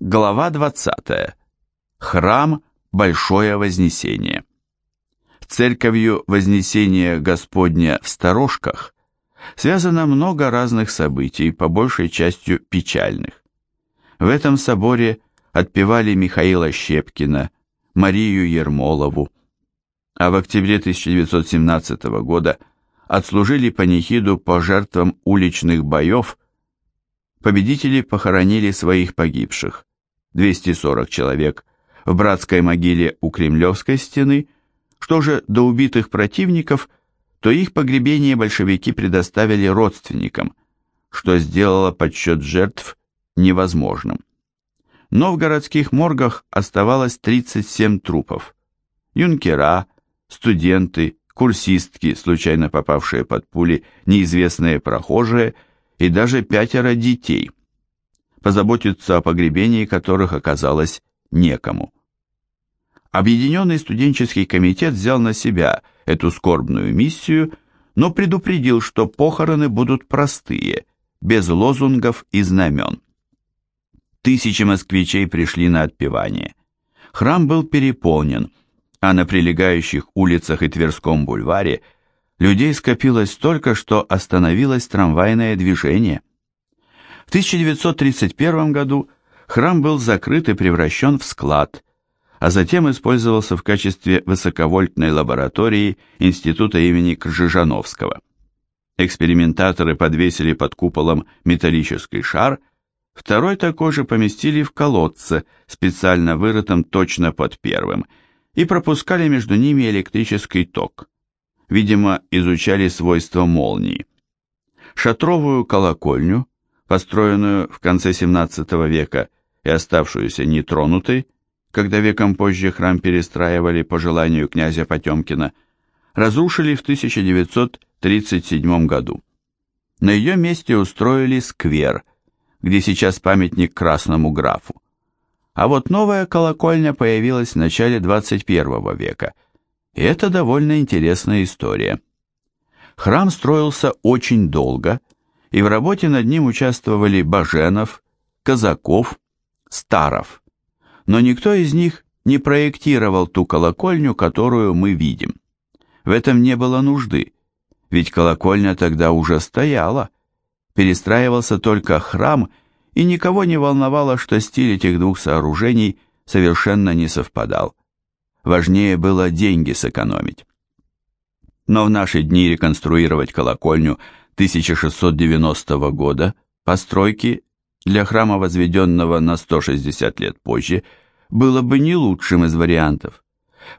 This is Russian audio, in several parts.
Глава 20. Храм Большое Вознесение. Церковью Вознесения Господня в Сторожках связано много разных событий, по большей частью печальных. В этом соборе отпевали Михаила Щепкина, Марию Ермолову, а в октябре 1917 года отслужили панихиду по жертвам уличных боев, победители похоронили своих погибших. 240 человек, в братской могиле у Кремлевской стены, что же до убитых противников, то их погребение большевики предоставили родственникам, что сделало подсчет жертв невозможным. Но в городских моргах оставалось 37 трупов. Юнкера, студенты, курсистки, случайно попавшие под пули, неизвестные прохожие и даже пятеро детей – позаботиться о погребении которых оказалось некому. Объединенный студенческий комитет взял на себя эту скорбную миссию, но предупредил, что похороны будут простые, без лозунгов и знамен. Тысячи москвичей пришли на отпевание. Храм был переполнен, а на прилегающих улицах и Тверском бульваре людей скопилось столько, что остановилось трамвайное движение. В 1931 году храм был закрыт и превращен в склад, а затем использовался в качестве высоковольтной лаборатории Института имени Кржижановского. Экспериментаторы подвесили под куполом металлический шар, второй такой же поместили в колодце, специально вырытом точно под первым, и пропускали между ними электрический ток. Видимо, изучали свойства молнии. Шатровую колокольню построенную в конце XVII века и оставшуюся нетронутой, когда веком позже храм перестраивали по желанию князя Потемкина, разрушили в 1937 году. На ее месте устроили сквер, где сейчас памятник красному графу. А вот новая колокольня появилась в начале 21 века, и это довольно интересная история. Храм строился очень долго – и в работе над ним участвовали Баженов, Казаков, Старов. Но никто из них не проектировал ту колокольню, которую мы видим. В этом не было нужды, ведь колокольня тогда уже стояла. Перестраивался только храм, и никого не волновало, что стиль этих двух сооружений совершенно не совпадал. Важнее было деньги сэкономить. Но в наши дни реконструировать колокольню – 1690 года постройки для храма, возведенного на 160 лет позже, было бы не лучшим из вариантов.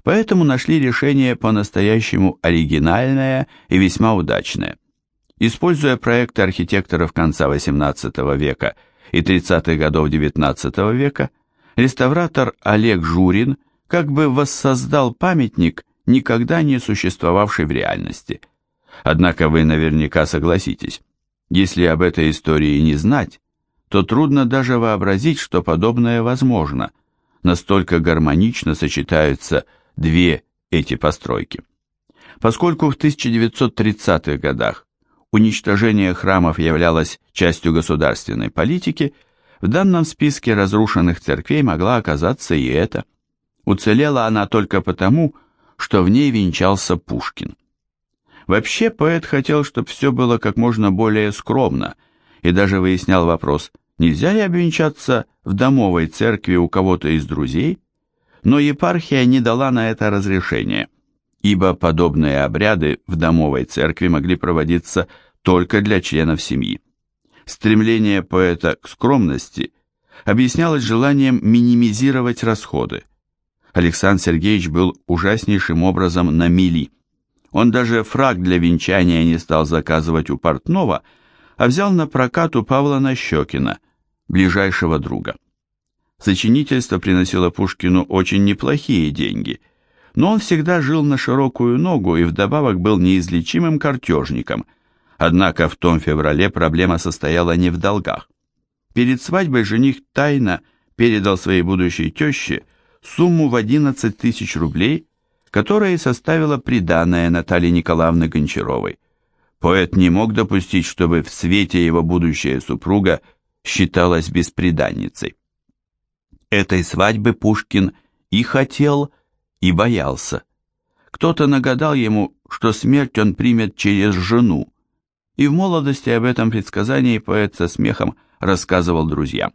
Поэтому нашли решение по-настоящему оригинальное и весьма удачное. Используя проекты архитекторов конца XVIII века и 30-х годов XIX века, реставратор Олег Журин как бы воссоздал памятник, никогда не существовавший в реальности – Однако вы наверняка согласитесь, если об этой истории не знать, то трудно даже вообразить, что подобное возможно, настолько гармонично сочетаются две эти постройки. Поскольку в 1930-х годах уничтожение храмов являлось частью государственной политики, в данном списке разрушенных церквей могла оказаться и эта. Уцелела она только потому, что в ней венчался Пушкин. Вообще поэт хотел, чтобы все было как можно более скромно, и даже выяснял вопрос, нельзя ли обвенчаться в домовой церкви у кого-то из друзей, но епархия не дала на это разрешение, ибо подобные обряды в домовой церкви могли проводиться только для членов семьи. Стремление поэта к скромности объяснялось желанием минимизировать расходы. Александр Сергеевич был ужаснейшим образом на мели – он даже фраг для венчания не стал заказывать у портного, а взял на прокат у Павла Нащекина, ближайшего друга. Сочинительство приносило Пушкину очень неплохие деньги, но он всегда жил на широкую ногу и вдобавок был неизлечимым картежником, однако в том феврале проблема состояла не в долгах. Перед свадьбой жених тайно передал своей будущей теще сумму в 11 тысяч рублей которое составила приданное Натальи Николаевны Гончаровой. Поэт не мог допустить, чтобы в свете его будущая супруга считалась бесприданницей. Этой свадьбы Пушкин и хотел, и боялся. Кто-то нагадал ему, что смерть он примет через жену, и в молодости об этом предсказании поэт со смехом рассказывал друзьям.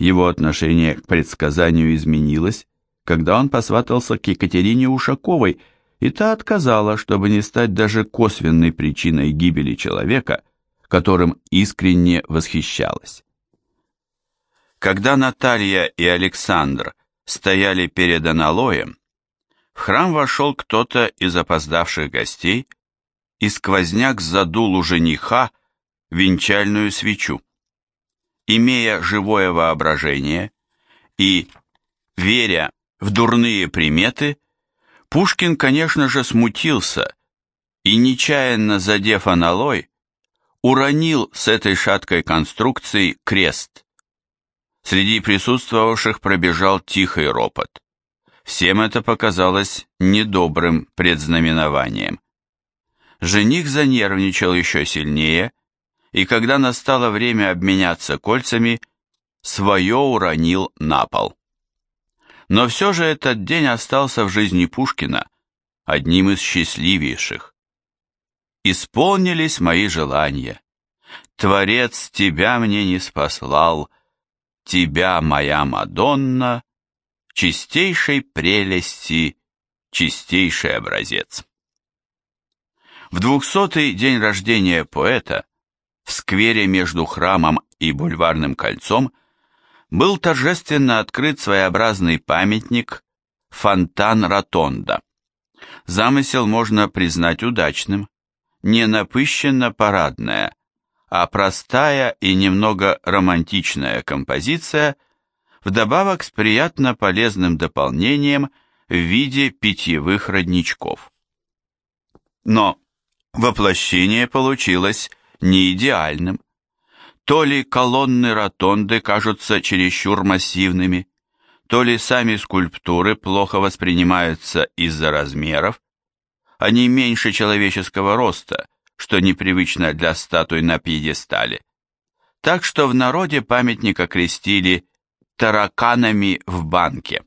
Его отношение к предсказанию изменилось, когда он посватался к Екатерине Ушаковой, и та отказала, чтобы не стать даже косвенной причиной гибели человека, которым искренне восхищалась. Когда Наталья и Александр стояли перед аналоем, в храм вошел кто-то из опоздавших гостей, и сквозняк задул у жениха венчальную свечу. Имея живое воображение и веря в дурные приметы, Пушкин, конечно же, смутился и, нечаянно задев аналой, уронил с этой шаткой конструкцией крест. Среди присутствовавших пробежал тихий ропот. Всем это показалось недобрым предзнаменованием. Жених занервничал еще сильнее, и когда настало время обменяться кольцами, свое уронил на пол. Но все же этот день остался в жизни Пушкина одним из счастливейших. Исполнились мои желания. Творец тебя мне не спаслал, тебя, моя Мадонна, чистейшей прелести, чистейший образец. В двухсотый день рождения поэта в сквере между храмом и бульварным кольцом был торжественно открыт своеобразный памятник «Фонтан Ротонда». Замысел можно признать удачным, не напыщенно парадная, а простая и немного романтичная композиция – вдобавок с приятно полезным дополнением в виде питьевых родничков. Но воплощение получилось не идеальным. То ли колонны ротонды кажутся чересчур массивными, то ли сами скульптуры плохо воспринимаются из-за размеров, они меньше человеческого роста, что непривычно для статуй на пьедестале. Так что в народе памятник окрестили тараканами в банке.